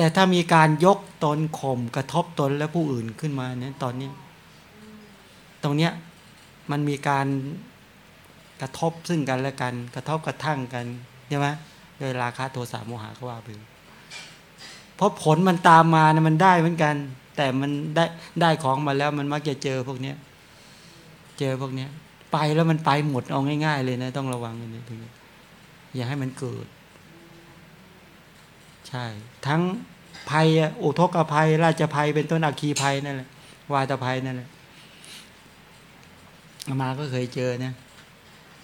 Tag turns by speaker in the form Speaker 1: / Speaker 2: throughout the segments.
Speaker 1: แต่ถ้ามีการยกตนข่มกระทบตนและผู้อื่นขึ้นมาเนี่ยตอนนี้ ตรงเนี้ยมันมีการกระทบซึ่งกันและกัน กระทบกระทั่งกันใช่ไหมโดยราคาโทสะโมหะก็ว่าไปเพราะผลมันตามมานะมันได้เหมือนกัน แต่มันได้ได้ของมาแล้วมันมักจะเจอพวกเนี้ยเจอพวกเนี้ยไปแล้วมันไปหมดเอาง่าย ๆ เลยนะ ต้องระวังอันนี้ถึงอย่าให้มันเกิด ใช่ ทั้ง ภัยอุทกภัย ราชภัย เป็นต้นอัคคีภัยนั่นแหละวาตภัยนั่นแหละมาก็เคยเจอเนี่ย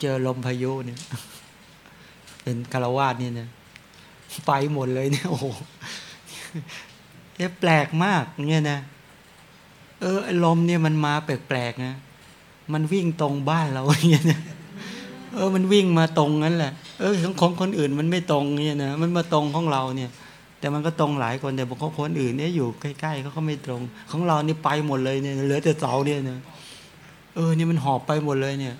Speaker 1: เจอลมพายุเนี่ย เป็นคารวาสเนี่ยนะไปหมดเลยเนี่ยโอ้โหเนี่ยแปลกมากเนี่ยนะเออลมเนี่ยมันมาแปลกๆนะมันวิ่งตรงบ้านเราเนี่ยนะเออ มันวิ่งมาตรงนั้นแหละ เออของคนอื่นมันไม่ตรงเนี่ยนะมันมาตรงของเราเนี่ย แต่มันก็ตรงหลายคนแต่บางคนอื่นเนี่ยอยู่ใกล้ๆเขาก็ไม่ตรง ของเรานี่ไปหมดเลยเนี่ยเหลือแต่เสาเนี่ยนะเออนี่มันหอบไปหมดเลยเนี่ย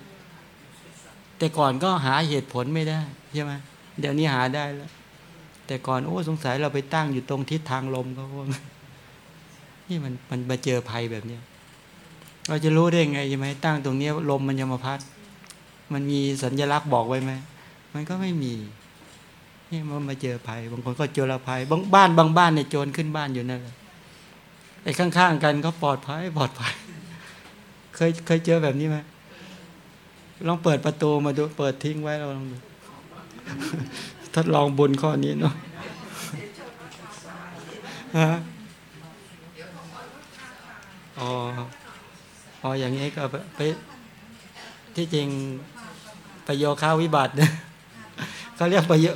Speaker 1: แต่ก่อนก็หาเหตุผลไม่ได้ใช่ไหมเดี๋ยวนี้หาได้แล้ว แต่ก่อนโอ้สงสัยเราไปตั้งอยู่ตรงทิศทางลมก็ว่านี่มันมันมาเจอภัยแบบเนี้ยเราจะรู้ได้ไงใช่ไหมตั้งตรงเนี้ยลมมันจะมาพัด มันมีสัญลักษณ์บอกไว้ไหมมันก็ไม่มี นี่มันมาเจอภัย บางคนก็เจอภัยบางบ้านบางบ้านเนี่ยโจรขึ้นบ้านอยู่นั่นแหละไอ้ข้างๆกันก็ปลอดภัยปลอดภัย เคยเคยเจอแบบนี้ไหมลองเปิดประตูมาดู เปิดทิ้งไว้เราลองดูทดลองบนข้อนี้เนาะฮะอ๋ออ๋ออย่างนี้ก็ไปที่จริงประโยคาวิบัติเนี่ยเขาเรียกประโย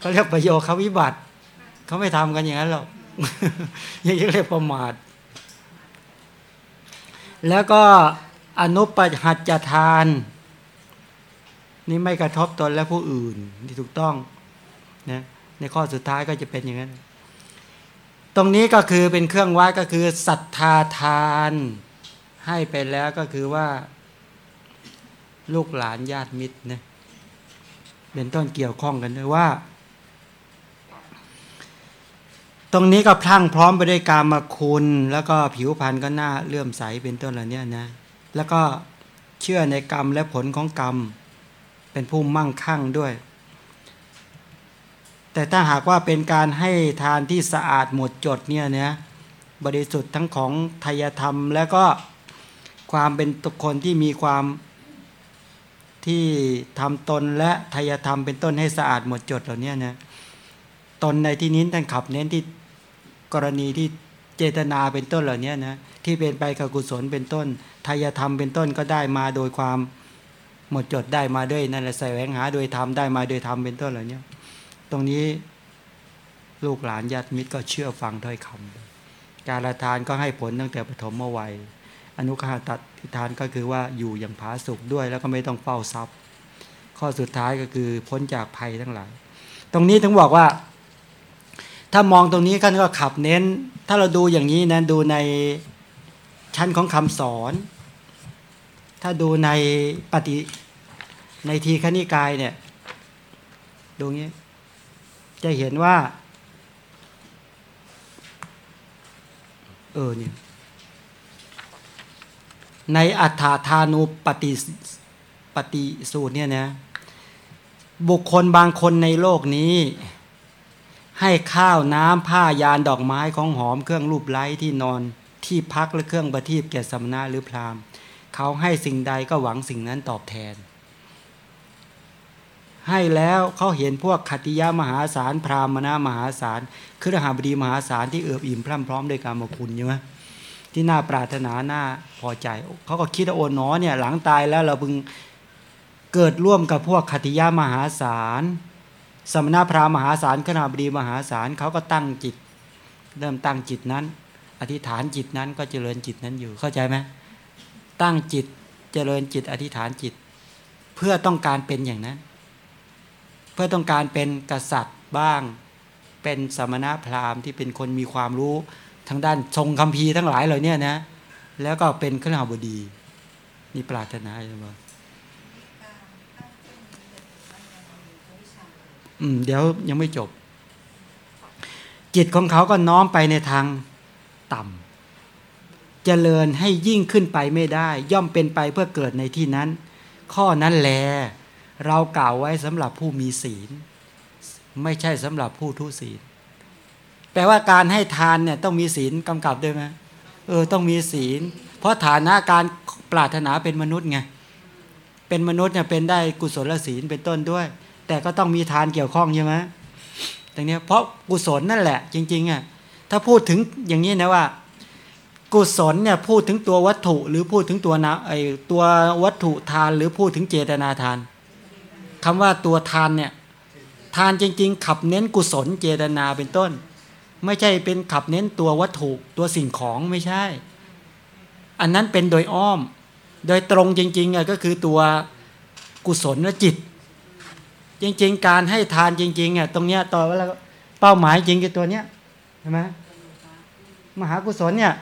Speaker 1: เขาเรียกประโยคาวิบัติ เขาไม่ทำกันอย่างนั้นหรอกยังเรียกประมาท แล้วก็อนุปหัจจทาน นี่ไม่กระทบตนและผู้อื่นที่ถูกต้องนะในข้อสุดท้ายก็จะเป็นอย่างนั้น ตรงนี้ก็คือเป็นเครื่องวัดก็คือศรัทธาทาน ให้ไปแล้วก็คือว่า ลูกหลานญาติมิตรนะเป็นต้นเกี่ยวข้องกันด้วยว่า ตรงนี้ก็พลั่งพร้อมไปด้วยการมาคุณ แล้วก็ผิวพรรณก็น่าเลื่อมใสเป็นต้นเหล่านี้นะ แล้วก็เชื่อในกรรมและผลของกรรม เป็นผู้มั่งคั่งด้วย แต่ถ้าหากว่าเป็นการให้ทานที่สะอาดหมดจดเนี่ยนะบริสุทธิ์ทั้งของทายธรรม แล้วก็ความเป็นตุคนที่มีความที่ทำตนและทายธรรมเป็นต้นให้สะอาดหมดจดเหล่านี้นะตนในที่นี้ท่านขับเน้นที่ กรณีที่เจตนาเป็นต้นเหล่านี้นะที่เป็นไปกับกุศลเป็นต้นทายธรรมเป็นต้นก็ได้มาโดยความหมดจดได้มาด้วยนั่นแหละใส่แหวงหาโดยธรรมได้มาโดยธรรมเป็นต้นเหล่านี้ตรงนี้ลูกหลานญาติมิตรก็เชื่อฟังถ้อยคำการละทานก็ให้ผลตั้งแต่ปฐมวัย อนุคาตัดทานก็คือว่าอยู่อย่างผาสุกด้วย แล้วก็ไม่ต้องเฝ้าทรัพย์ ข้อสุดท้ายก็คือพ้นจากภัยทั้งหลาย ตรงนี้ถึงบอกว่า ถ้ามองตรงนี้กันก็ขับเน้น ถ้าเราดูอย่างนี้นะดูในชั้นของคำสอน ถ้าดูในปฏิในทีคณิกายเนี่ยดูงี้ จะเห็นว่า เออเนี่ยในอัฏฐาธานุปฏิปฏิสูตรเนี่ยนะบุคคลบางคนในโลกนี้ ให้ข้าวน้ำผ้ายานดอกไม้ของหอมเครื่องรูปไล้ที่นอนที่พักและเครื่องประทีปแก่สมณะหรือพราหมณ์เขาให้สิ่งใดก็หวังสิ่งนั้นตอบแทน ให้แล้วเขาเห็นพวกขติยามหาศาลพราหมณมหาศาลคือหาบดีมหาศาลที่เอิบอิ่มพร่ำพร้อมด้วยการมคุณใช่ไหมที่น่าปรารถนาหน้าพอใจ เขาก็คิดว่าโอนน้อเนี่ยหลังตายแล้วเราพึงเกิดร่วมกับพวกขติยามหาศาล สมณพราหมหาศาลขณาบดีมหาศาลเขาก็ตั้งจิต เริ่มตั้งจิตนั้น อธิษฐานจิตนั้นก็เจริญจิตนั้นอยู่เข้าใจไหมตั้งจิตเจริญจิต อธิษฐานจิต เพื่อต้องการเป็นอย่างนั้น เพื่อต้องการเป็นกษัตริย์บ้าง เป็นสมณพราหมณ์ที่เป็นคนมีความรู้ทางด้านทรงคำพีทั้งหลายเหล่านี้นะ แล้วก็เป็นขณาบดีนี่ปรารถนาใช่ไหม อืม เดี๋ยวยังไม่จบ จิตของเขาก็น้อมไปในทางต่ำเจริญให้ยิ่งขึ้นไปไม่ได้ ย่อมเป็นไปเพื่อเกิดในที่นั้น ข้อนั้นแล เรากล่าวไว้สำหรับผู้มีศีล ไม่ใช่สำหรับผู้ทุศีล แปลว่าการให้ทานเนี่ยต้องมีศีลกำกับด้วยไหมเออต้องมีศีล เพราะฐานะการปรารถนาเป็นมนุษย์ไงเป็นมนุษย์เนี่ยเป็นได้กุศลศีลเป็นต้นด้วย แต่ก็ต้องมีทานเกี่ยวข้องใช่ไหมตรงนี้เพราะกุศลนั่นแหละ จริงๆอะถ้าพูดถึงอย่างนี้นะว่า กุศลเนี่ยพูดถึงตัววัตถุหรือพูดถึงตัวนะไอตัววัตถุทานหรือพูดถึงเจตนาทานคำว่าตัวทานเนี่ยทานจริง ๆ ขับเน้นกุศลเจตนาเป็นต้น ไม่ใช่เป็นขับเน้นตัววัตถุตัวสิ่งของไม่ใช่ อันนั้นเป็นโดยอ้อม โดยตรงจริงๆก็คือตัวกุศลและจิต จริง ๆ การให้ทานจริงๆอะตรงเนี้ยต่อว่าเป้าหมายจริงคือตัวเนี้ยใช่ไหมมหากุศลเนี่ย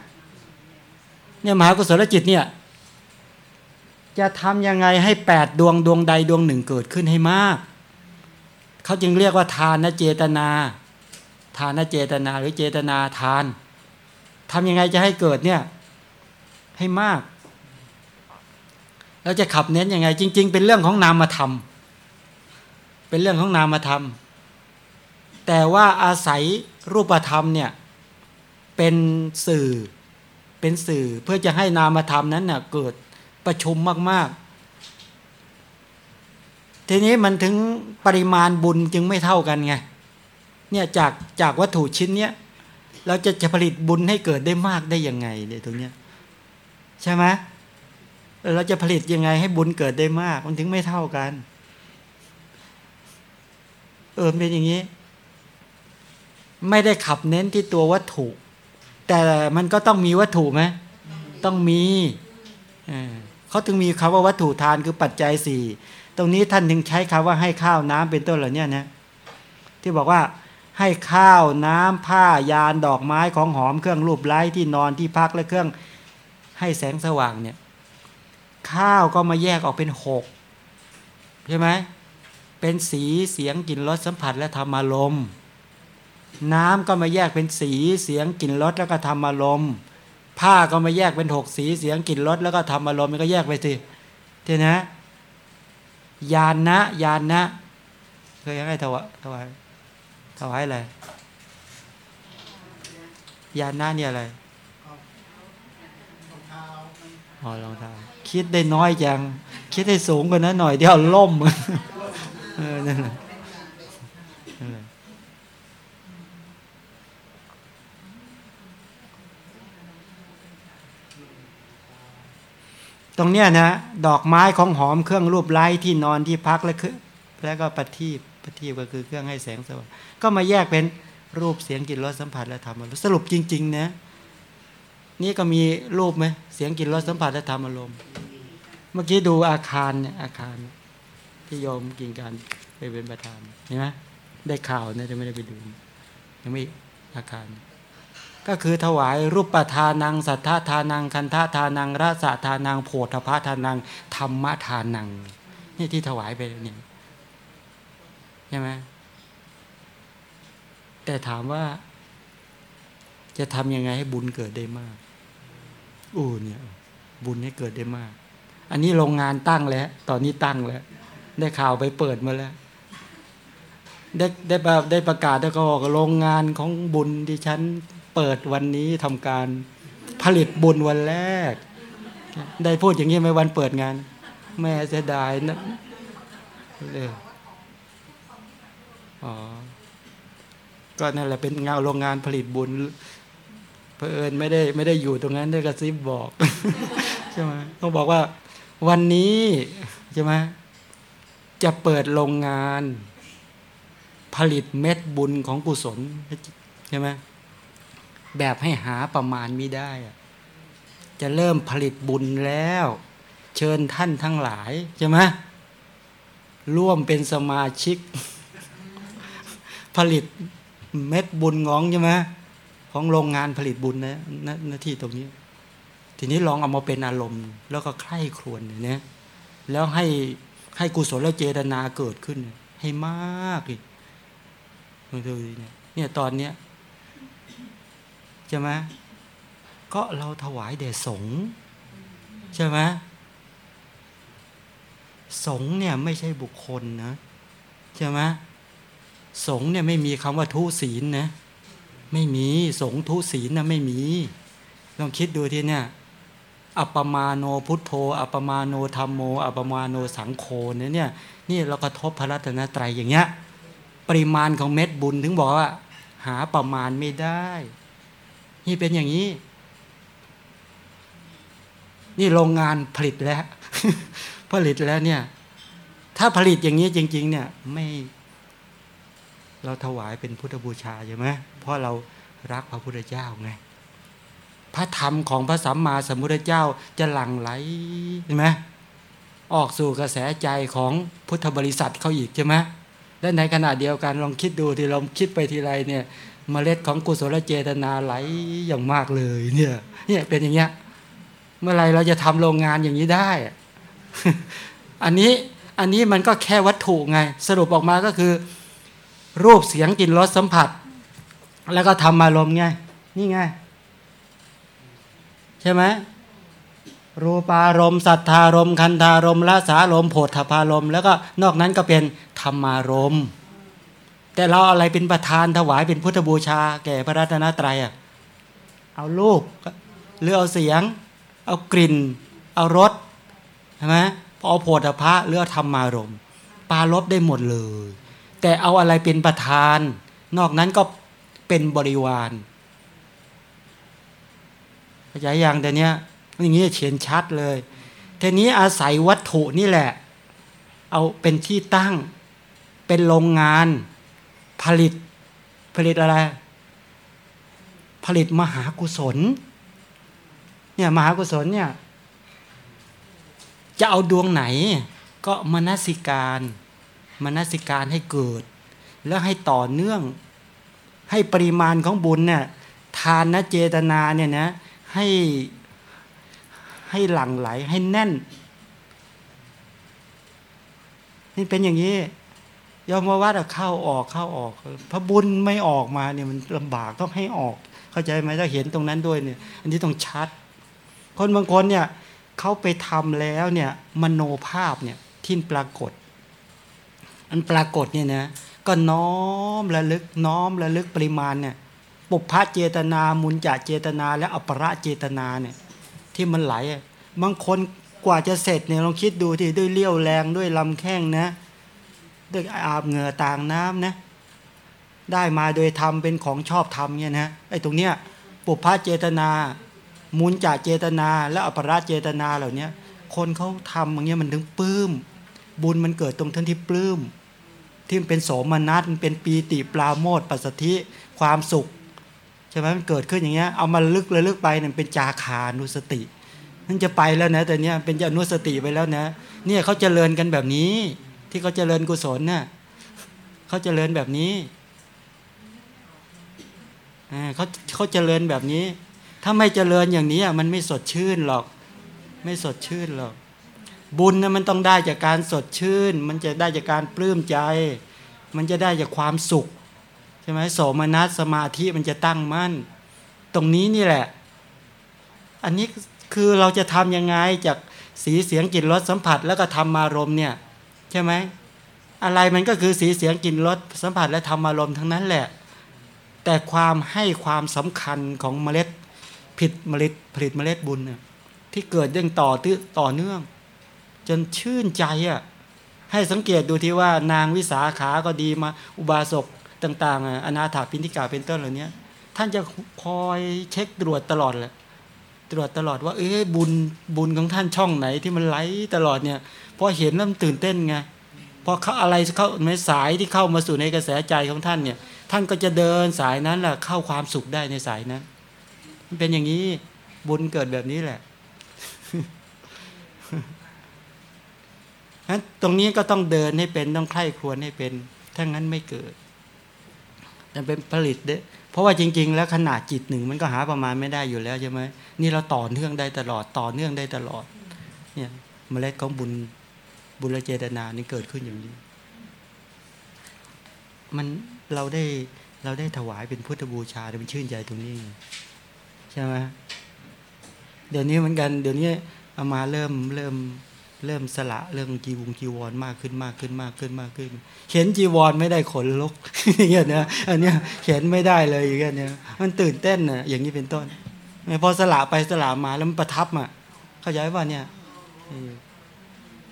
Speaker 1: เนี่ยมหากุศลจิตเนี่ย จะทำยังไงให้แปดดวงดวงใดดวงหนึ่งเกิดขึ้นให้มาก เขาจึงเรียกว่าทานนเจตนา ทานนเจตนาหรือเจตนาทานทำยังไงจะให้เกิดเนี่ยให้มากเราจะขับเน้นยังไง จริง ๆ เป็นเรื่องของนามธรรม เป็นเรื่องของนามธรรม แต่ว่าอาศัยรูปธรรมเนี่ยเป็นสื่อเป็นสื่อเพื่อจะให้นามธรรมนั้นเน่ยเกิดประชุมมาก ๆ ทีนี้มันถึงปริมาณบุญจึงไม่เท่ากันไงเนี่ยจากจากวัตถุชิ้นเนี้ยเราจะจะผลิตบุญให้เกิดได้มากได้ยังไงเนี่ยตรงเนี้ยใช่ไหมเราจะผลิตยังไงให้บุญเกิดได้มาก มันถึงไม่เท่ากัน เออเป็นอย่างนี้ ไม่ได้ขับเน้นที่ตัววัตถุ แต่มันก็ต้องมีวัตถุไหมต้องมีเขาถึงมีคำว่าวัตถุทานคือปัจจัยสี่ตรงนี้ท่านถึงใช้คำว่าให้ข้าวน้ำเป็นต้นเหล่านี้นะที่บอกว่าให้ข้าวน้ำผ้ายานดอกไม้ของหอมเครื่องรูปไล้ที่นอนที่พักและเครื่องให้แสงสว่างเนี่ย ข้าวก็มาแยกออกเป็นหกใช่ไหม เป็นสีเสียงกลิ่นรสสัมผัสและธรรมารมณ์น้ำก็มาแยกเป็นสีเสียงกลิ่นรสแล้วก็ธรรมารมณ์ผ้าก็มาแยกเป็นหกสีเสียงกลิ่นรสแล้วก็ธรรมารมณ์มันก็แยกไปสิเท่นะยานนะยานนะเคยให้ถวายถวายถวายอะไรยานนะเนี่ยอะไรอ๋อรองเท้าคิดได้น้อยจัง คิดได้สูงกว่านั้นหน่อยเดียวล่ม เออนั่นแหละตรงเนี้ยนะดอกไม้ของหอมเครื่องรูปไล้ที่นอนที่พักและคือแล้วก็ปฏิบปฏิบก็คือเครื่องให้แสงสว่างก็มาแยกเป็นรูปเสียงกลิ่นรสสัมผัสและธรรมสรุปจริง ๆ นะ นี่ก็มีรูปไหมเสียงกลิ่นรสสัมผัสและธรรมอารมณ์เมื่อกี้ดูอาคารเนี่ยอาคาร ที่โยมกินการไปเป็นประธานเห็นไหมได้ข่าวเนี่ยจะไม่ได้ไปดูยังไม่อาคารก็คือถวายรูปปทานัง สัทธาทานัง คันธาทานังราสทานังโพธพาทานัง ธรรมทานัง นี่ที่ถวายไปเนี่ยใช่ไหมแต่ถามว่า จะทำยังไงให้บุญเกิดได้มากอู้เนี่ย บุญให้เกิดได้มาก อันนี้โรงงานตั้งแล้ว ตอนนี้ตั้งแล้ว ได้ข่าวไปเปิดมาแล้ว ได้ได้ได้ประกาศแล้วก็บอกโรงงานของบุญที่ฉันเปิดวันนี้ทำการผลิตบุญวันแรก ได้พูดอย่างนี้ไหมวันเปิดงาน แม่เสียดายนะเลยอ๋อก็นั่นแหละเป็นงานโรงงานผลิตบุญเพอเอิญไม่ได้ไม่ได้อยู่ตรงนั้นได้กระซิบบอกใช่ไหมเขาบอกว่า วันนี้ใช่ไหม จะเปิดโรงงาน ผลิตเม็ดบุญของกุศลใช่ไหมแบบให้หาประมาณไม่ได้ จะเริ่มผลิตบุญแล้ว เชิญท่านทั้งหลายใช่ไหมร่วมเป็นสมาชิก ผลิตเม็ดบุญงองใช่ไหมของโรงงานผลิตบุญนะหน้าที่ตรงนี้ ทีนี้ลองเอามาเป็นอารมณ์ แล้วก็ใคร่ครวญเนี่ยแล้วให้ ให้กุศลเจตนาเกิดขึ้น ให้มากอีกลองดูเนี่ยเนี่ยตอนเนี้ยใช่ไหมก็เราถวายแด่สงฆ์ใช่ไหมสงฆ์เนี่ยไม่ใช่บุคคลนะใช่ไหมสงฆ์เนี่ยไม่มีคำว่าทุศีลนะไม่มีสงฆ์ทุศีลนะไม่มีลองคิดดูทีเนี่ย อัปมาโนพุทโธ อัปมาโนธรรมโม อัปปมาโนสังโฆเนี่ยเนี่ยนี่เรากระทบพระรัตนตรัยอย่างเงี้ยปริมาณของเม็ดบุญถึงบอกว่า หาประมาณไม่ได้ นี่เป็นอย่างนี้ นี่โรงงานผลิตแล้ว ผลิตแล้วเนี่ย ถ้าผลิตอย่างนี้จริง ๆ เนี่ยไม่ เราถวายเป็นพุทธบูชาใช่ไหมเพราะเรารักพระพุทธเจ้าไง พระธรรมของพระสัมมาสัมพุทธเจ้าจะหลั่งไหลใช่ไหมออกสู่กระแสใจของพุทธบริษัทเขาอีกใช่ไหมและในขณะเดียวกันลองคิดดูที่เราคิดไปทีไรเนี่ยเมล็ดของกุศลเจตนาไหลอย่างมากเลยเนี่ยเนี่ยเป็นอย่างเงี้ยเมื่อไรเราจะทำโรงงานอย่างนี้ได้ อันนี้อันนี้มันก็แค่วัตถุไง สรุปออกมาก็คือ รูปเสียงกลิ่นรสสัมผัส แล้วก็ทำอารมณ์ไง นี่ไง ใช่ไหมรูปารมณ์สัทธารมณ์คันธารมณ์ละสารมณ์โผฏฐพารมณ์แล้วก็นอกนั้นก็เป็นธรรมารมณ์แต่เราอะไรเป็นประธานถวายเป็นพุทธบูชา แก่พระรัตนตรัยอะเอารูปหรือเอาเสียง เอากลิ่น เอารสใช่ไหมพอเอาโผฏฐะหรือเอาธรรมารมณ์ปาลบได้หมดเลย แต่เอาอะไรเป็นประธาน นอกนั้นก็เป็นบริวารายอย่างแต่เนี้ยอย่างนี้เฉียนชัดเลยทีนี้อาศัยวัตถุนี่แหละ เอาเป็นที่ตั้ง เป็นโรงงาน ผลิตผลิตอะไร ผลิตมหากุศล เนี่ยมหากุศลเนี่ย จะเอาดวงไหน ก็มนสิการมนสิการให้เกิด แล้วให้ต่อเนื่อง ให้ปริมาณของบุญเนี่ยทานนะเจตนาเนี่ยนะ ให้ให้หลั่งไหลให้แน่น นี่เป็นอย่างนี้ยอมว่าวัดเข้าออกเข้าออก พระบุญไม่ออกมาเนี่ยมันลำบากต้องให้ออก เข้าใจไหมถ้าเห็นตรงนั้นด้วยเนี่ย อันนี้ต้องชัด คนบางคนเนี่ยเขาไปทำแล้วเนี่ยมโนภาพเนี่ยที่ปรากฏ อันปรากฏเนี่ยนะก็น้อมระลึกน้อมระลึกปริมาณเนี่ย ปุพพะเจตนา มุนจะเจตนา และอัปรเจตนาเนี่ยที่มันไหลบางคนกว่าจะเสร็จเนี่ยลองคิดดูที่ด้วยเลี้ยวแรงด้วยลำแข้งนะ ด้วยอาบเหงื่อต่างน้ำนะ ได้มาโดยทำเป็นของชอบทำเนี่ยนะไอ้ตรงเนี้ยปุพพะเจตนา มุนจาเจตนา และอัปราเจตนาเหล่านี้คนเขาทำอย่างเงี้ยมันถึงปลื้มบุญมันเกิดตรงท่านที่ปลื้มที่มันเป็นโสมนัสมันเป็นปีติปลาโมดปัสสธิความสุข ใช่ไหมมันเกิดขึ้นอย่างเงี้ยเอามาลึกเลยลึกไปเนี่ยเป็นจาคานุสตินั่นจะไปแล้วนะแต่เนี้ยเป็นอนุสติไปแล้วนะ เนี่ยเขาเจริญกันแบบนี้ ที่เขาเจริญกุศลเนี่ยเขาเจริญแบบนี้เขาเขาเจริญแบบนี้ ถ้าไม่เจริญอย่างนี้มันไม่สดชื่นหรอก ไม่สดชื่นหรอก บุญนะมันต้องได้จากการสดชื่น มันจะได้จากการปลื้มใจ มันจะได้จากความสุข ช่ไหมโสมนัสสมาธิมันจะตั้งมั่น ตรงนี้นี่แหละ อันนี้คือเราจะทํำยังไงจากสีเสียงกลิ่นรสสัมผัสแล้วก็ธรรมารมณ์เนี่ยใช่ไหมอะไรมันก็คือสีเสียงกลิ่นรสสัมผัสและธรรมารมณ์ทั้งนั้นแหละ แต่ความให้ความสำคัญของเมล็ดผิดเมล็ดผลิตเมล็ดบุญเนี่ยที่เกิดยังต่อตื้อต่อเนื่อง จนชื่นใจอะให้สังเกตดูที่ว่านางวิสาขาก็ดีมาอุบาสก ต่างๆอนาถาพินิกาเป็นต้นเหล่านี้ท่านจะคอยเช็คตรวจตลอดแหละตรวจตลอดว่า เอ๊บุญบุญของท่านช่องไหนที่มันไหลตลอดเนี่ยพอเห็นแล้วมันตื่นเต้นไงพอเขาอะไรเข้าในสายที่เข้ามาสู่ในกระแสใจของท่านเนี่ย ท่านก็จะเดินสายนั้นแหละเข้าความสุขได้ในสายนั้นมันเป็นอย่างนี้บุญเกิดแบบนี้แหละนั้นตรงนี้ก็ต้องเดินให้เป็นต้องใคร่ครวญให้เป็น ถ้างั้นไม่เกิด แต่เป็นผลิตเด้เพราะว่าจริง ๆ แล้วขนาดจิตหนึ่งมันก็หาประมาณไม่ได้อยู่แล้วใช่ไหมนี่เราต่อเนื่องได้ตลอดต่อเนื่องได้ตลอด เนี่ยเมล็ดของบุญบุญเจตนานี่เกิดขึ้นอย่างนี้ มันเราได้เราได้ถวายเป็นพุทธบูชาเป็นชื่นใจตรงนี้ใช่ไหมเดี๋ยวนี้เหมือนกัน เดี๋ยวนี้เอามาเริ่มเริ่ม เริ่มสละเรื่องจีวงจีวรมากขึ้นมากขึ้นมากขึ้นมากขึ้น เห็นจีวรไม่ได้ขนลุกอย่างเงี้ยนะอันเนี้ยเห็นไม่ได้เลยอย่างเงี้ยมันตื่นเต้นนะอย่างนี้เป็นต้นพอสละไปสละมาแล้วมันประทับอะเข้าใจว่าเนี่ย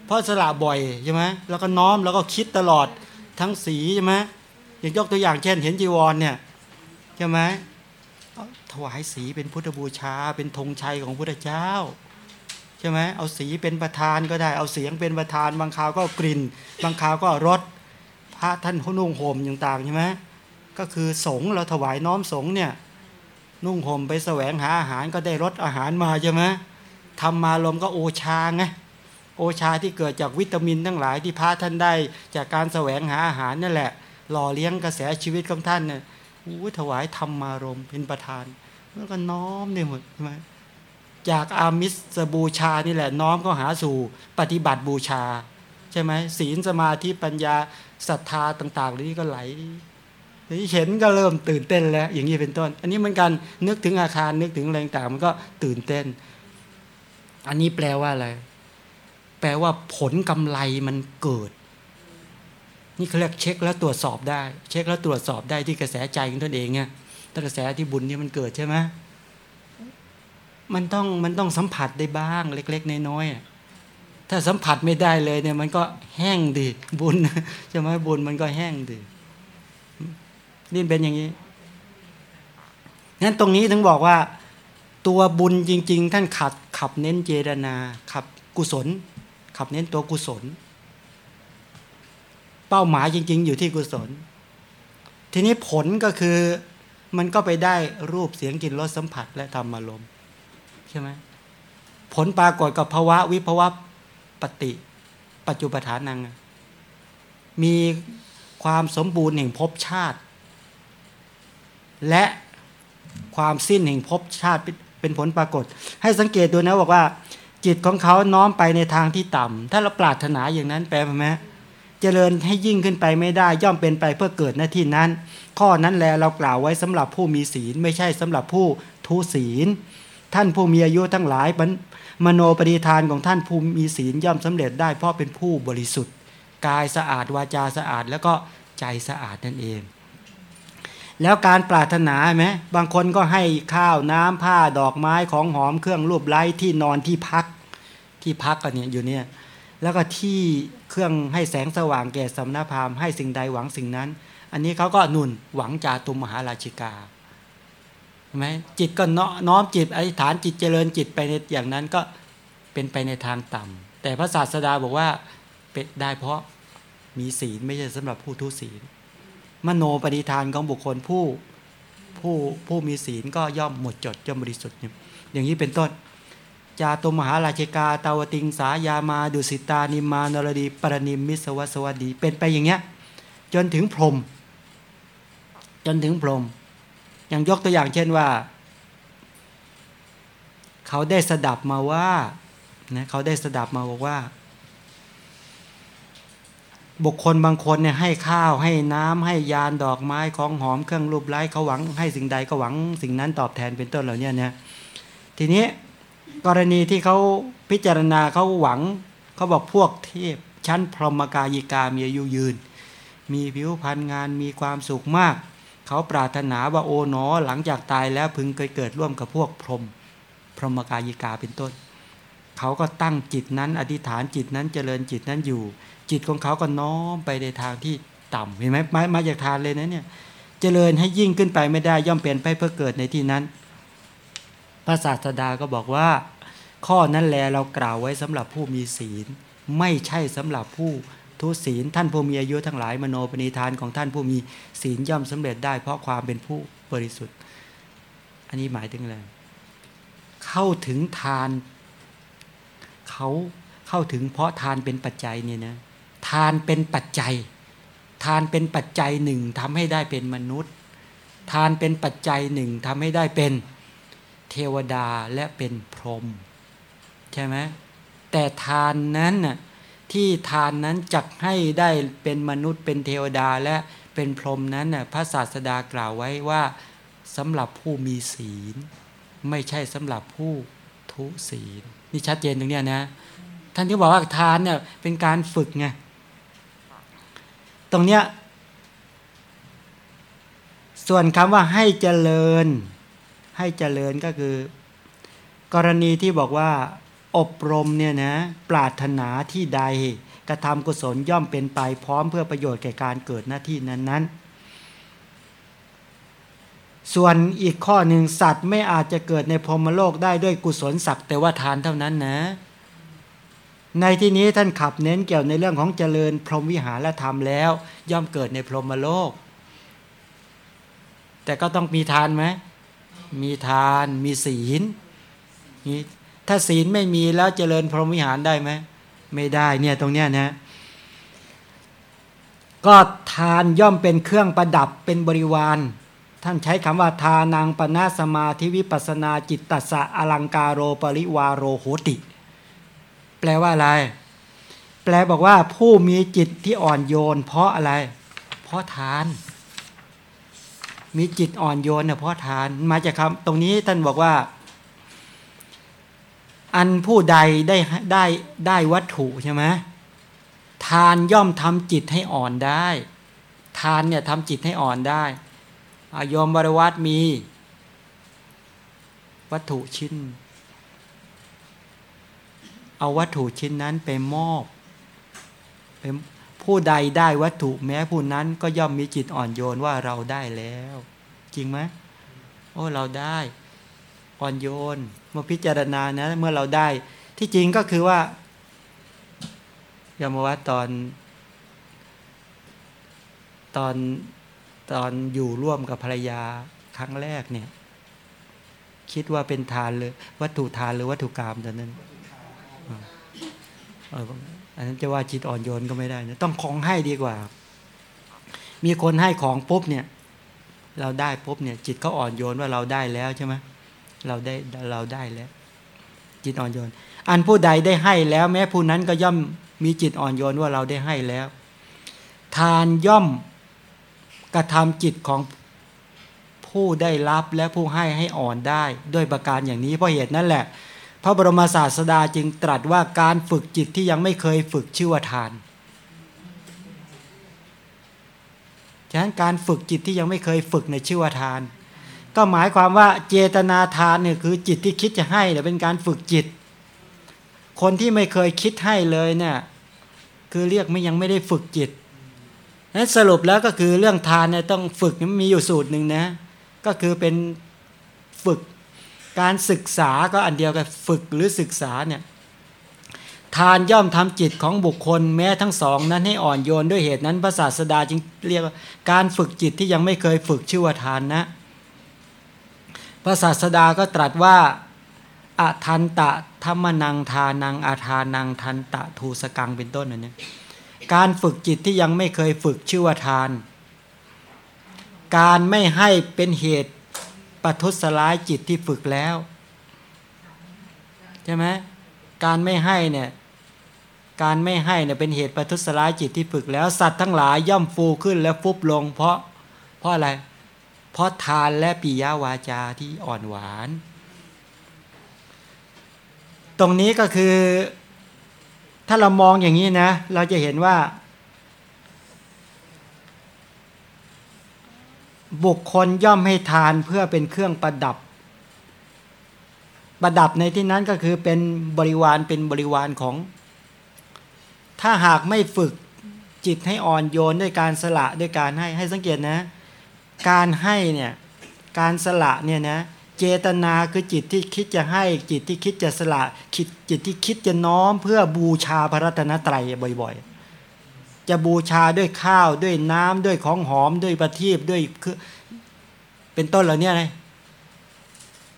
Speaker 1: เพราะสละบ่อยใช่ไหมแล้วก็น้อมแล้วก็คิดตลอดทั้งสีใช่ไหมอย่างยกตัวอย่างเช่น เห็นจีวรเนี่ยใช่ไหมถวายสีเป็นพุทธบูชา เป็นธงชัยของพระเจ้า ช่ไหมเอาสีเป็นประธานก็ได้ เอาเสียงเป็นประธาน บางคราวก็กลิ่น บางคราวก็รสพระท่านนุ่งห่มต่างๆใช่ไหมก็คือสงเราถวายน้อมสงเนี่ยนุ่งห่มไปแสวงหาอาหารก็ได้รสอาหารมาใช่ไหมทำมาลมก็โอชาไงโอชาที่เกิดจากวิตามินทั้งหลายที่พระท่านได้ จากการแสวงหาอาหารนั่นแหละ หล่อเลี้ยงกระแสชีวิตของท่านเนี่ยอู้ถวายธรรมารมเป็นประธานแล้วก็น้อมเนี่ยหมดใช่ไหม จากอามิสบูชานี่แหละน้อมก็หาสู่ปฏิบัติบูชา ใช่ไหมศีลสมาธิปัญญาศรัทธาต่างๆนี้ก็ไหลนี่เห็นก็เริ่มตื่นเต้นแล้ว อย่างนี้เป็นต้น อันนี้เหมือนกันนึกถึงอาคารนึกถึงอะไรต่างมันก็ตื่นเต้น อันนี้แปลว่าอะไร แปลว่าผลกำไรมันเกิด นี่เขาเรียกเช็คแล้วตรวจสอบได้ เช็คแล้วตรวจสอบได้ที่กระแสใจของตนเองไงถ้ากระแสที่บุญนี่มันเกิดใช่ไหม มันต้องมันต้องสัมผัสได้บ้างเล็ก ๆ น้อยๆถ้าสัมผัสไม่ได้เลยเนี่ย มันก็แห้งดีบุญใช่ไหมบุญมันก็แห้งดีนี่เป็นอย่างนี้งั้นตรงนี้ถึงบอกว่า ตัวบุญจริง ๆ ท่านขัดขับเน้นเจรนาขับกุศล ขับเน้นตัวกุศล เป้าหมายจริง ๆ อยู่ที่กุศล ทีนี้ผลก็คือมันก็ไปได้รูปเสียงกลิ่นรสสัมผัสและธรรมอารมณ์ ช่ไหมผลปรากฏกับภาวะวิภาวะปฏิปัจจุปฐานัง มีความสมบูรณ์แห่งภพชาติ และความสิ้นแห่งภพชาติเป็นผลปรากฏ ให้สังเกตดูนะบอกว่า จิตของเขาน้อมไปในทางที่ต่ำถ้าเราปรารถนาอย่างนั้นแปลไหมเจริญให้ยิ่งขึ้นไปไม่ได้ ย่อมเป็นไปเพื่อเกิดหน้าที่นั้น ข้อนั้นแลเรากล่าวไว้สำหรับผู้มีศีลไม่ใช่สำหรับผู้ทุศีล ท่านผู้มีอายุทั้งหลายมโนปฏิทานของท่านผู้มีศีลย่อมสำเร็จได้เพราะเป็นผู้บริสุทธิ์ กายสะอาดวาจาสะอาดแล้วก็ใจสะอาดนั่นเอง แล้วการปรารถนาไหมบางคนก็ให้ข้าวน้ำผ้าดอกไม้ของหอมเครื่องรูปไล้ที่นอนที่พักที่พักกันเนี่ยอยู่เนี่ยแล้วก็ที่เครื่องให้แสงสว่างแก่สำนักพามให้สิ่งใดหวังสิ่งนั้น อันนี้เขาก็หนุนหวังจาตุมมหาราชิกา ไหมจิตก็น้อมจิตอธิษฐานจิตเจริญจิตไปในอย่างนั้นก็เป็นไปในทางต่ำแต่พระศาสดาบอกว่าเป็นได้เพราะมีศีลไม่ใช่สำหรับผู้ทุศีล มโนปฏิทานของบุคคลผู้ผู้ผู้มีศีลก็ย่อมหมดจดย่อมบริสุทธิ์อย่างนี้เป็นต้นจาตุมหาราชกาตาวติงสายามาดุสิตานิมานรดีปรนิมมิสวัสวัสดี เป็นไปอย่างเงี้ยจนถึงพรม จนถึงพรม อย่างยกตัวอย่างเช่นว่า เขาได้สดับมาว่านะเขาได้สดับมาบอกว่า บุคคลบางคนเนี่ยให้ข้าวให้น้ำให้ยานดอกไม้ของหอมเครื่องรูปไล้เขาหวัง ให้สิ่งใดก็หวัง สิ่งนั้นตอบแทนเป็นต้นเหล่านี้เนี่ยทีนี้กรณีที่เขาพิจารณาเขาหวังเขาบอกพวกเทพชั้นพรหมกายิกามีอายุยืน มีผิวพรรณงานมีความสุขมาก เขาปรารถนาว่าโอ๋หนอ หลังจากตายแล้วพึงเคยเกิดร่วมกับพวกพรหมพรหมกายิกาเป็นต้น เขาก็ตั้งจิตนั้น อธิษฐานจิตนั้นเจริญจิตนั้นอยู่ จิตของเขาก็น้อมไปในทางที่ต่ำเห็นไหมมามาจากทานเลยนะเนี่ยเจริญให้ยิ่งขึ้นไปไม่ได้ย่อมเปลี่ยนไปเพื่อเกิดในที่นั้น พระศาสดาก็บอกว่า ข้อนั้นแลเรากล่าวไว้สำหรับผู้มีศีล ไม่ใช่สำหรับผู้ ทุศีลท่านผู้มีอายุทั้งหลายมโนปณิธานของท่านผู้มีศีลย่อมสำเร็จได้ เพราะความเป็นผู้บริสุทธิ์ อันนี้หมายถึงอะไรเข้าถึงทานเขาเข้าถึงเพราะทานเป็นปัจจัยเนี่ยนะทานเป็นปัจจัย ทานเป็นปัจจัยหนึ่งทำให้ได้เป็นมนุษย์ ทานเป็นปัจจัยหนึ่งทำให้ได้เป็นเทวดาและเป็นพรหมใช่ไหมแต่ทานนั้นน่ะ ที่ทานนั้นจักให้ได้เป็นมนุษย์เป็นเทวดาและเป็นพรหมนั้นน่ะพระศาสดากล่าวไว้ว่าสำหรับผู้มีศีล ไม่ใช่สำหรับผู้ทุศีล นี่ชัดเจนตรงเนี้ยนะ ท่านที่บอกว่าทานเนี่ยเป็นการฝึกไงตรงเนี้ยส่วนคำว่าให้เจริญ ให้เจริญก็คือ กรณีที่บอกว่า อบรมเนี่ยนะปรารถนาที่ใดกระทำกุศลย่อมเป็นไปพร้อมเพื่อประโยชน์แก่การเกิดหน้าที่นั้นๆ ส่วนอีกข้อหนึ่งสัตว์ไม่อาจจะเกิดในพรหมโลกได้ด้วยกุศลสักแต่ว่าทานเท่านั้นนะ ในที่นี้ท่านขับเน้นเกี่ยวในเรื่องของเจริญพรหมวิหารและธรรมแล้ว ย่อมเกิดในพรหมโลก แต่ก็ต้องมีทานไหมมีทานมีศีลมี ถ้าศีลไม่มีแล้วเจริญพรหมวิหารได้ไหมไม่ได้เนี่ยตรงเนี้ยนะก็ทานย่อมเป็นเครื่องประดับเป็นบริวาร ท่านใช้คำว่าทานังปนาสมาธิวิปัสนาจิตตสะอลังการโรปริวารโรโหติ แปลว่าอะไร แปลบอกว่าผู้มีจิตที่อ่อนโยน เพราะอะไร เพราะทาน มีจิตอ่อนโยนเนี่ยเพราะทานมาจากคำตรงนี้ท่านบอกว่า อันผู้ใดได้ได้ได้วัตถุใช่ไหมทานย่อมทำจิตให้อ่อนได้ ทานเนี่ยทำจิตให้อ่อนได้อายมบริวัตมี วัตถุชิ้น เอาวัตถุชิ้นนั้นไปมอบเป็นผู้ใดได้วัตถุแม้ผู้นั้นก็ย่อมมีจิตอ่อนโยนว่าเราได้แล้ว จริงไหมโอ้เราได้ อ่อนโยน มื่อพิจารณานะเมื่อเราได้ ที่จริงก็คือว่ายมวัตตอน ตอนตอนอยู่ร่วมกับภรรยาครั้งแรกเนี่ย คิดว่าเป็นทานเลยวัตถุทานหรือวัตถุกรรมตอนนั้นอันนั้นจะว่าจิตอ่อนโยนก็ไม่ได้นะต้องของให้ดีกว่า มีคนให้ของปุ๊บเนี่ย เราได้ปุ๊บเนี่ย จิตเขาอ่อนโยนว่าเราได้แล้วใช่ไหม เราได้เราได้แล้ว จิตอ่อนโยน อันผู้ใดได้ให้แล้ว แม้ผู้นั้นก็ย่อมมีจิตอ่อนโยนว่าเราได้ให้แล้ว ทานย่อมกระทำจิตของผู้ได้รับและผู้ให้ให้อ่อนได้ ด้วยประการอย่างนี้เพราะเหตุนั้นแหละ พระบรมศาสดาจึงตรัสว่าการฝึกจิตที่ยังไม่เคยฝึกชื่อว่าทานฉะนั้นการฝึกจิตที่ยังไม่เคยฝึกในชื่อว่าทาน ก็หมายความว่าเจตนาทานเนี่ยคือจิตที่คิดจะให้เนี่ยเป็นการฝึกจิต คนที่ไม่เคยคิดให้เลยเนี่ยคือเรียกไม่ยังไม่ได้ฝึกจิตนั้นสรุปแล้วก็คือเรื่องทานเนี่ยต้องฝึกมันมีอยู่สูตรหนึ่งนะก็คือเป็นฝึกการศึกษาก็อันเดียวกับฝึกหรือศึกษาเนี่ยทานย่อมทำจิตของบุคคลแม้ทั้งสอง นั้นให้อ่อนโยนด้วยเหตุนั้นพระศาสดาจึงเรียกว่าการฝึกจิตที่ยังไม่เคยฝึกชื่อว่าทานนะ พระศาสดาก็ตรัสว่าอาทันตะธรรมนังทานังอาทานังทันตะทูสกังเป็นต้นอันนี้การฝึกจิตที่ยังไม่เคยฝึกชื่อว่าทาน การไม่ให้เป็นเหตุปัทุสลายจิตที่ฝึกแล้ว ใช่ไหมการไม่ให้เนี่ยการไม่ให้เนี่ยเป็นเหตุปัทุสลายจิตที่ฝึกแล้ว สัตว์ทั้งหลายย่อมฟูขึ้นและฟุบลง เพราะเพราะอะไรเพราะทานและปิยาวาจาที่อ่อนหวาน ตรงนี้ก็คือ ถ้าเรามองอย่างนี้นะ เราจะเห็นว่า บุคคลย่อมให้ทานเพื่อเป็นเครื่องประดับ ประดับในที่นั้นก็คือเป็นบริวารเป็นบริวารของ ถ้าหากไม่ฝึกจิตให้อ่อนโยนด้วยการสละด้วยการให้ให้สังเกตนะ การให้เนี่ยการสละเนี่ยนะเจตนาคือจิตที่คิดจะให้จิตที่คิดจะสละคิดจิตที่คิดจะน้อมเพื่อบูชาพระรัตนตรัยบ่อยๆ จะบูชาด้วยข้าวด้วยน้ำด้วยของหอมด้วยประทีปด้วยคือเป็นต้นเหล่านี้ไง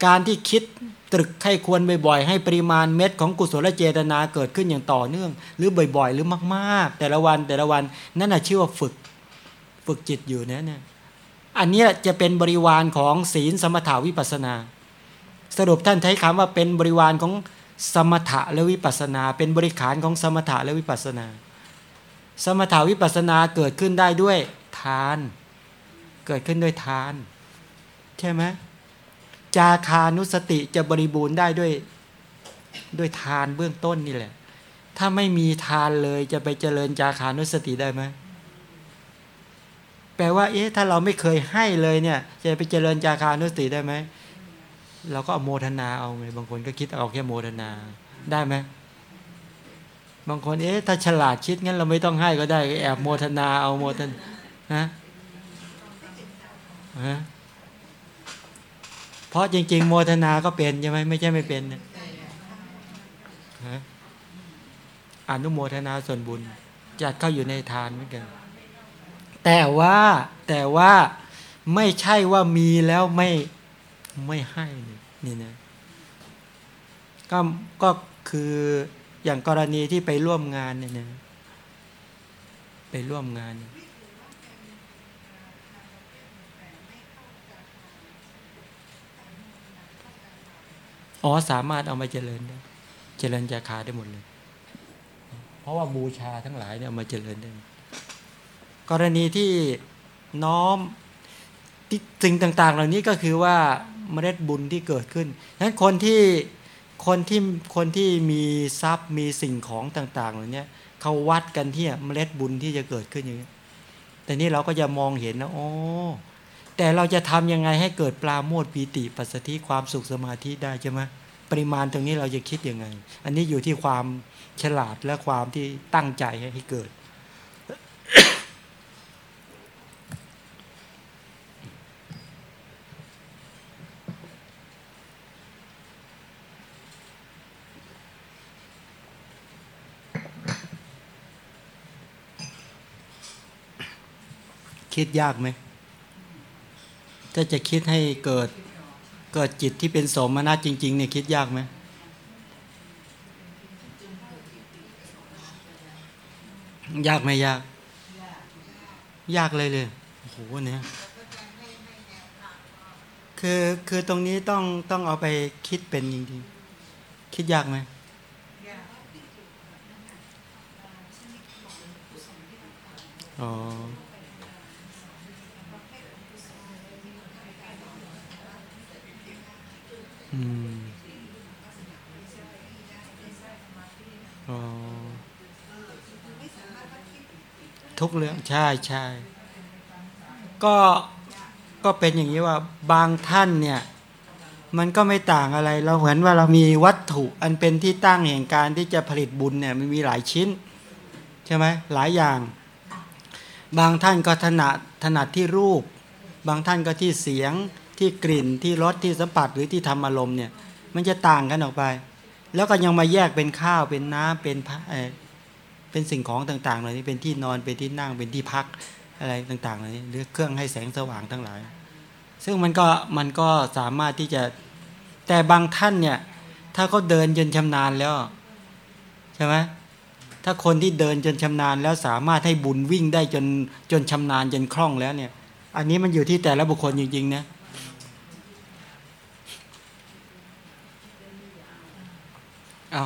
Speaker 1: การที่คิดตรึกให้ควรบ่อยๆ ให้ปริมาณเม็ดของกุศลเจตนาเกิดขึ้นอย่างต่อเนื่อง หรือบ่อยๆ หรือมากๆ แต่ละวันแต่ละวันนั่นน่ะชื่อว่าฝึก ฝึกจิตอยู่นะเนี่ย อันนี้จะเป็นบริวารของศีลสมถาวิปัสนา สรุปท่านใช้คำว่าเป็นบริวารของสมถะและวิปัสนา เป็นบริขารของสมถะและวิปัสนา สมถาวิปัสนาเกิดขึ้นได้ด้วยทาน เกิดขึ้นด้วยทาน ใช่ไหมจาคานุสติจะบริบูรณ์ได้ด้วยด้วยทานเบื้องต้นนี่แหละ ถ้าไม่มีทานเลยจะไปเจริญจาคานุสติได้ไหม แปลว่า เอ๊ะถ้าเราไม่เคยให้เลยเนี่ยจะไปเจริญจาคานุสติได้ไหมเราก็เอาโมทนาเอาไงบางคนก็คิดเอาแค่โมทนาได้ไหมบางคนเอ๊ะถ้าฉลาดคิดงั้นเราไม่ต้องให้ก็ได้แอบโมทนาเอาโมทนาฮะฮะเพราะจริง ๆ โมทนาก็เป็นใช่ไหมไม่ใช่ไม่เป็นนะฮะอนุโมทนาส่วนบุญจัดเข้าอยู่ในทานเหมือนกัน แต่ว่าแต่ว่าไม่ใช่ว่ามีแล้วไม่ไม่ให้นี่นะก็ก็คืออย่างกรณีที่ไปร่วมงานเนี่ยนะไปร่วมงาน อ๋อสามารถเอามาเจริญได้ เจริญจาคาได้หมดเลย เพราะว่าบูชาทั้งหลายเนี่ยเอามาเจริญได้ กรณีที่น้อมสิ่งต่าง ๆ เหล่านี้ก็คือว่าเมล็ดบุญที่เกิดขึ้นฉะนั้นคนที่คนที่คนที่มีทรัพย์มีสิ่งของต่าง ๆ เหล่านี้เขาวัดกันที่เมล็ดบุญที่จะเกิดขึ้นอย่างนี้แต่นี่เราก็จะมองเห็นนะโอ้แต่เราจะทำยังไงให้เกิดปลาโมดปีติปัสสติความสุขสมาธิได้ใช่ไหมปริมาณตรงนี้เราจะคิดยังไง อันนี้อยู่ที่ความฉลาดและความที่ตั้งใจให้เกิด คิดยากไหมถ้าจะคิดให้เกิดเกิดจิตที่เป็นสมนัตจริง ๆ เนี่ยคิดยากไหมยากไหมยาก ยากเลยเลยโอ้โหเนี่ยคือคือตรงนี้ต้องต้องเอาไปคิดเป็นจริงๆคิดยากไหมอ๋อ ทุกเรื่องใช่ใช่ก็ก็เป็นอย่างนี้ว่าบางท่านเนี่ย มันก็ไม่ต่างอะไร เราเหมือนว่าเรามีวัตถุอันเป็นที่ตั้งแห่งการที่จะผลิตบุญเนี่ยมันมีหลายชิ้น ใช่ไหมหลายอย่าง บางท่านก็ถนัดถนัดที่รูป บางท่านก็ที่เสียงที่กลิ่นที่รสที่สัมผัสหรือที่ทำอารมณ์เนี่ย มันจะต่างกันออกไป แล้วก็ยังมาแยกเป็นข้าวเป็นน้ำเป็นพระ เป็นสิ่งของต่างๆเหล่านี้เป็นที่นอนเป็นที่นั่งเป็นที่พักอะไรต่างๆเหล่านี้หรือเครื่องให้แสงสว่างทั้งหลาย ซึ่งมันก็มันก็สามารถที่จะแต่บางท่านเนี่ย ถ้าเขาเดินจนชำนาญแล้วใช่ไหมถ้าคนที่เดินจนชำนาญแล้วสามารถให้บุญวิ่งได้จนจนชำนาญจนคล่องแล้วเนี่ย อันนี้มันอยู่ที่แต่ละบุคคลจริงๆนะเอา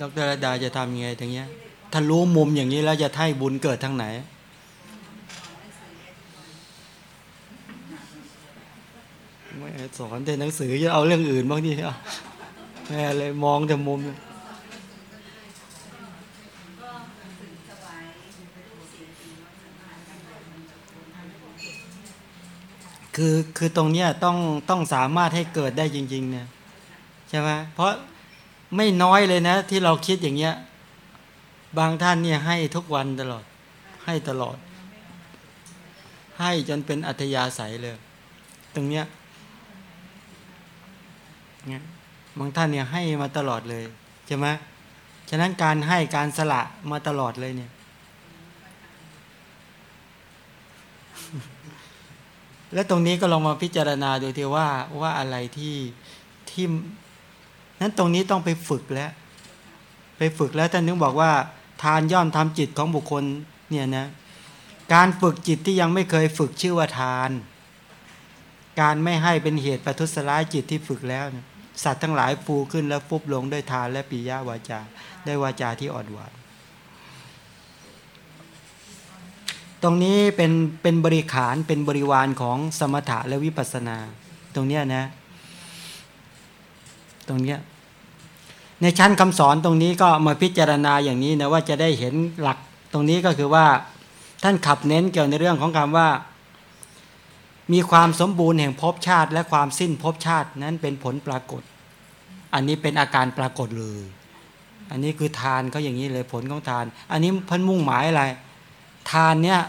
Speaker 1: ดรรดาจะทำยังไงทางเนี้ย ถ้ารู้มุมอย่างนี้แล้วจะให้บุญเกิดทางไหน ไม่สอนแต่หนังสือจะเอาเรื่องอื่นบ้างดิแม่เลยมองแต่มุมคือคือตรงเนี้ยต้องต้องสามารถให้เกิดได้จริง ๆ เนี่ยใช่ไหมเพราะไม่น้อยเลยนะ ที่เราคิดอย่างเงี้ย บางท่านเนี่ยให้ทุกวันตลอด ให้ตลอด ให้จนเป็นอัธยาศัยเลย ตรงเนี้ยเนี่ยบางท่านเนี่ยให้มาตลอดเลยใช่ไหมฉะนั้นการให้การสละมาตลอดเลยเนี่ย และตรงนี้ก็ลองมาพิจารณาดูทีว่าว่าอะไรที่ที่นั้นตรงนี้ต้องไปฝึกแล้ว ไปฝึกแล้วท่านนึกบอกว่า ทานย่อมทำจิตของบุคคลเนี่ยนะการฝึกจิตที่ยังไม่เคยฝึกชื่อว่าทาน การไม่ให้เป็นเหตุประทุษร้ายจิตที่ฝึกแล้วสัตว์ทั้งหลายฟูขึ้นแล้วฟุบลงด้วยทานและปิยาวาจาได้วาจาที่อ่อนหวานตรงนี้เป็นเป็นบริขารเป็นบริวารของสมถะและวิปัสสนา ตรงเนี้ยนะ ตรงเนี้ย ในชั้นคำสอนตรงนี้ก็มาพิจารณาอย่างนี้นะว่าจะได้เห็นหลักตรงนี้ก็คือว่าท่านขับเน้นเกี่ยวในเรื่องของคำว่า มีความสมบูรณ์แห่งภพชาติ และความสิ้นภพชาตินั้นเป็นผลปรากฏ อันนี้เป็นอาการปรากฏเลย อันนี้คือทานเขาอย่างนี้เลยผลของทาน อันนี้พันมุ่งหมายอะไร ทานเนี่ย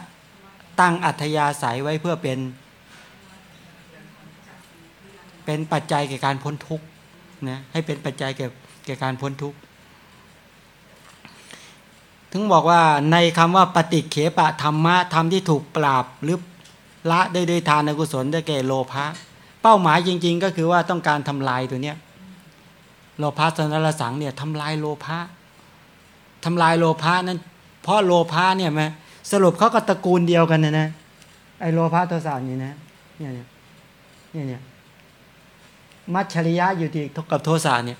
Speaker 1: ตั้งอัธยาศัยไว้เพื่อเป็น เป็นปัจจัยแก่การพ้นทุกข์นะให้เป็นปัจจัยแก่ แก่การพ้นทุกข์ ถึงบอกว่าในคำว่าปฏิเขปะธรรมะธรรมที่ถูกปราบหรือละได้ด้วยทานกุศลได้แก่โลภะเป้าหมายจริง ๆ ก็คือว่าต้องการทำลายตัวเนี้ยโลภะสนรสังเนี่ยทำลายโลภะทำลายโลภะนั้น เพราะโลภะเนี่ยไหมสรุปเขาก็ตระกูลเดียวกันนะนะไอโลภะโทสะนี่นะเนี่ยเนี่ยเนี่ยเนี่ยมัชชริยะอยู่ที่กับโทสะเนี่ย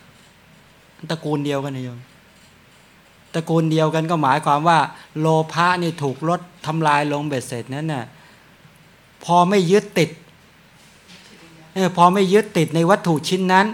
Speaker 1: ตระกูลเดียวกันนะโยมตระกูลเดียวกันก็หมายความว่า โลภะนี่ถูกลดทำลายลงเบ็ดเสร็จนั้นน่ะพอไม่ยึดติดพอไม่ยึดติดในวัตถุชิ้นนั้น